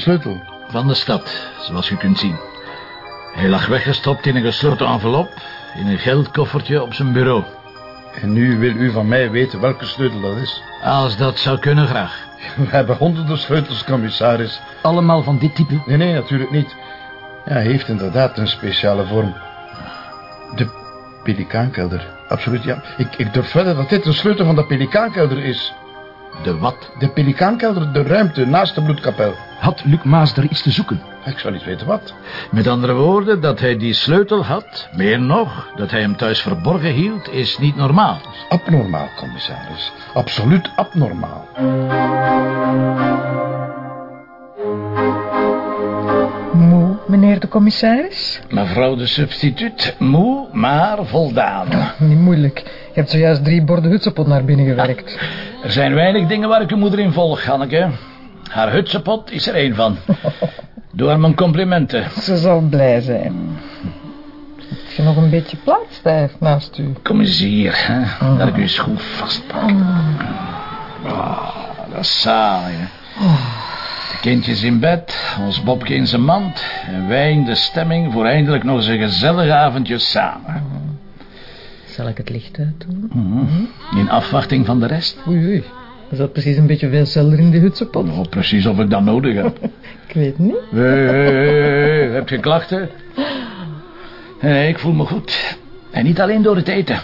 sleutel? Van de stad, zoals u kunt zien. Hij lag weggestopt in een gesloten envelop... in een geldkoffertje op zijn bureau. En nu wil u van mij weten welke sleutel dat is. Als dat zou kunnen, graag. We hebben honderden sleutels, commissaris. Allemaal van dit type? Nee, nee, natuurlijk niet. Ja, hij heeft inderdaad een speciale vorm. De pelikaankelder. Absoluut, ja. Ik, ik durf verder dat dit de sleutel van de pelikaankelder is. De wat? De pelikaankelder, de ruimte naast de bloedkapel. Had Luc Maas er iets te zoeken? Ik zou niet weten wat. Met andere woorden, dat hij die sleutel had... meer nog, dat hij hem thuis verborgen hield... is niet normaal. Abnormaal, commissaris. Absoluut abnormaal. Moe, meneer de commissaris? Mevrouw de substituut, moe, maar voldaan. Niet moeilijk. Hebt zojuist drie borden hutsepot naar binnen gewerkt. Er zijn weinig dingen waar ik uw moeder in volg, Hanneke. Haar hutsepot is er één van. Doe haar mijn complimenten. Ze zal blij zijn. Heb je nog een beetje plaats daar naast u? Kom eens hier, hè, dat ik uw schoen vastpak. Ah, dat is saai, hè. De kindjes in bed, ons Bobke in zijn mand... en wij in de stemming voor eindelijk nog eens een gezellig avondje samen. Zal ik het licht uitdoen? Mhm. In afwachting van de rest. Oei, oei. Er zat precies een beetje veel celder in die hutsepot. Oh, precies of ik dat nodig heb. Ik weet niet. Hé, hé, heb je klachten? Nee, ik voel me goed. En niet alleen door het eten,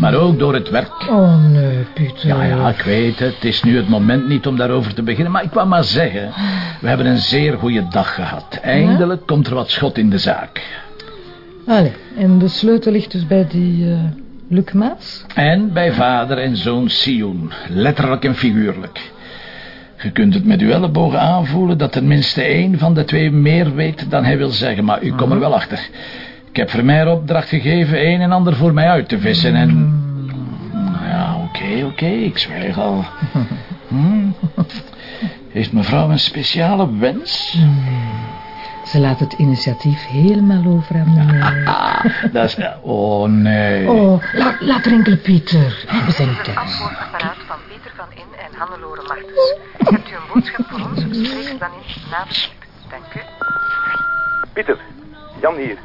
maar ook door het werk. Oh nee, Pieter. Ja, ja, ik weet het. Het is nu het moment niet om daarover te beginnen. Maar ik wou maar zeggen, we hebben een zeer goede dag gehad. Eindelijk komt er wat schot in de zaak. Allee, en de sleutel ligt dus bij die eh Luc Maas? En bij vader en zoon Sioen. Letterlijk en figuurlijk. Je kunt het met uw ellebogen aanvoelen dat tenminste één van de twee meer weet dan hij wil zeggen. Maar u komt er wel achter. Ik heb Vermeer opdracht gegeven een en ander voor mij uit te vissen en... Nou Ja, oké, oké, ik zwijg al. Hm? Heeft mevrouw een speciale wens? Ze laat het initiatief helemaal over aan mij. Ah, dat is... Oh, nee. Oh, laat, laat er enkele Pieter. We zijn niet thuis. Antwoordapparaat van Pieter van In en Hannelore Martens. Hebt u een boodschap voor ons? Spreek dan in na. Dank u. Pieter, Jan hier.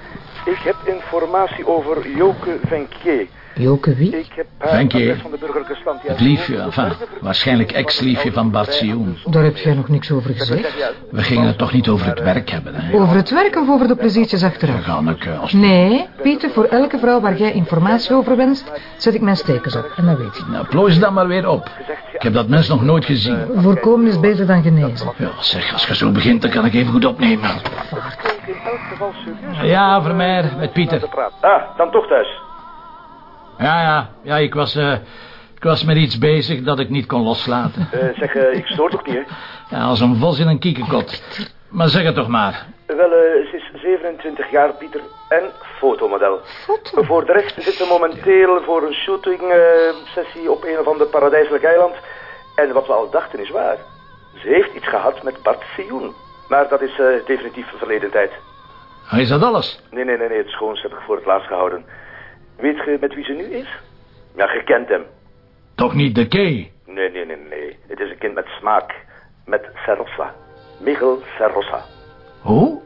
Ik heb informatie over Joke Venquier. Joke wie? Ik heb haar Venquier. adres van de burgerlijke stand. Het liefje, enfin, waarschijnlijk ex-liefje van Bart Sioen. Daar heb jij nog niks over gezegd. We gingen het toch niet over het werk hebben, hè? Over het werk of over de pleziertjes achteraf? Hanneke, als... Nee, Pieter, voor elke vrouw waar jij informatie over wenst, zet ik mijn stekens op. En dat weet je. Nou, plooi ze dan maar weer op. Ik heb dat mens nog nooit gezien. Voorkomen is beter dan genezen. Ja, zeg, als je zo begint, dan kan ik even goed opnemen. Ja, Vermeer, met Pieter. Ah, dan toch thuis. Ja, ja, ja, ik was, eh, ik was met iets bezig dat ik niet kon loslaten. Eh, zeg, eh, ik stoor toch niet, hè? Ja, als een vos in een kiekenkot. Maar zeg het toch maar. Wel, eh, ze is 27 jaar, Pieter, en fotomodel. Foto? Voor de rest zit ze momenteel voor een shooting-sessie op een of ander paradijselijk eiland. En wat we al dachten is waar. Ze heeft iets gehad met Bart Sioen. Maar dat is eh, definitief verleden tijd. Is dat alles? Nee, nee, nee, nee, het schoons heb ik voor het laatst gehouden. Weet je met wie ze nu is? Ja, je kent hem. Toch niet de key? Nee, nee, nee, nee. Het is een kind met smaak. Met Serrosa. Michel Serrosa. Hoe?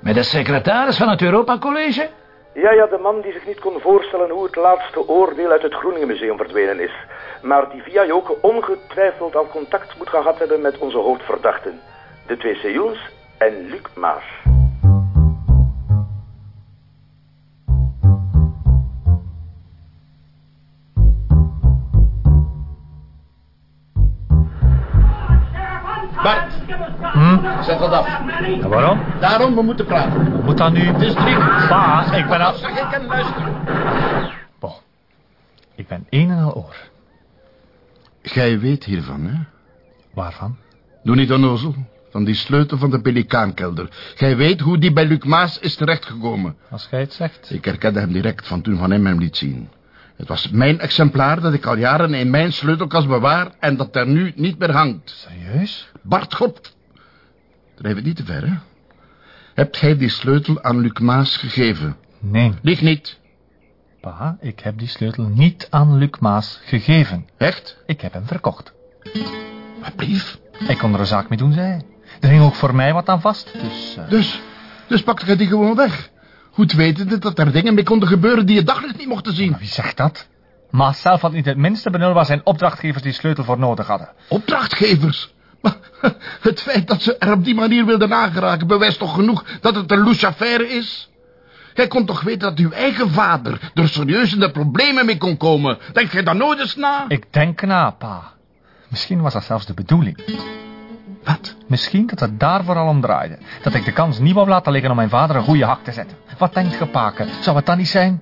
Met de secretaris van het Europa College? Ja, ja, de man die zich niet kon voorstellen hoe het laatste oordeel uit het Groeningen Museum verdwenen is. Maar die via Joke ongetwijfeld al contact moet gehad hebben met onze hoofdverdachten. De twee Sejoens en Luc Maas. Bart, zet dat af. Ja, waarom? Daarom, we moeten praten. Moet dat nu? Het is dringend. Pa, ik ben al... Zeg ik en luister. Bon. Ik ben een en al oor. Gij weet hiervan, hè? Waarvan? Doe niet onnozel. Van die sleutel van de pelikaankelder. Gij weet hoe die bij Luc Maas is terechtgekomen. Als jij het zegt. Ik herkende hem direct van toen Van hem hem liet zien. Het was mijn exemplaar dat ik al jaren in mijn sleutelkast bewaar... en dat er nu niet meer hangt. Serieus? Bart God. Drijf het niet te ver, hè? Hebt gij die sleutel aan Luc Maas gegeven? Nee. Lieg niet. Pa, ik heb die sleutel niet aan Luc Maas gegeven. Echt? Ik heb hem verkocht. Wat brief? Ik kon er een zaak mee doen, zei hij. Er hing ook voor mij wat aan vast, dus... eh, Dus, dus pakte jij die gewoon weg. Goed wetende dat er dingen mee konden gebeuren die je daglicht niet mochten zien. Wie zegt dat? Maas zelf had niet het minste benul waar zijn opdrachtgevers die sleutel voor nodig hadden. Opdrachtgevers. Maar het feit dat ze er op die manier wilden aangeraken... bewijst toch genoeg dat het een louche affaire is? Jij kon toch weten dat uw eigen vader... er serieus in de problemen mee kon komen? Denk jij daar nooit eens na? Ik denk na, pa. Misschien was dat zelfs de bedoeling. Misschien dat het daar vooral om draaide. Dat ik de kans niet wou laten liggen om mijn vader een goede hak te zetten. Wat denkt ge, paken? Zou het dan niet zijn?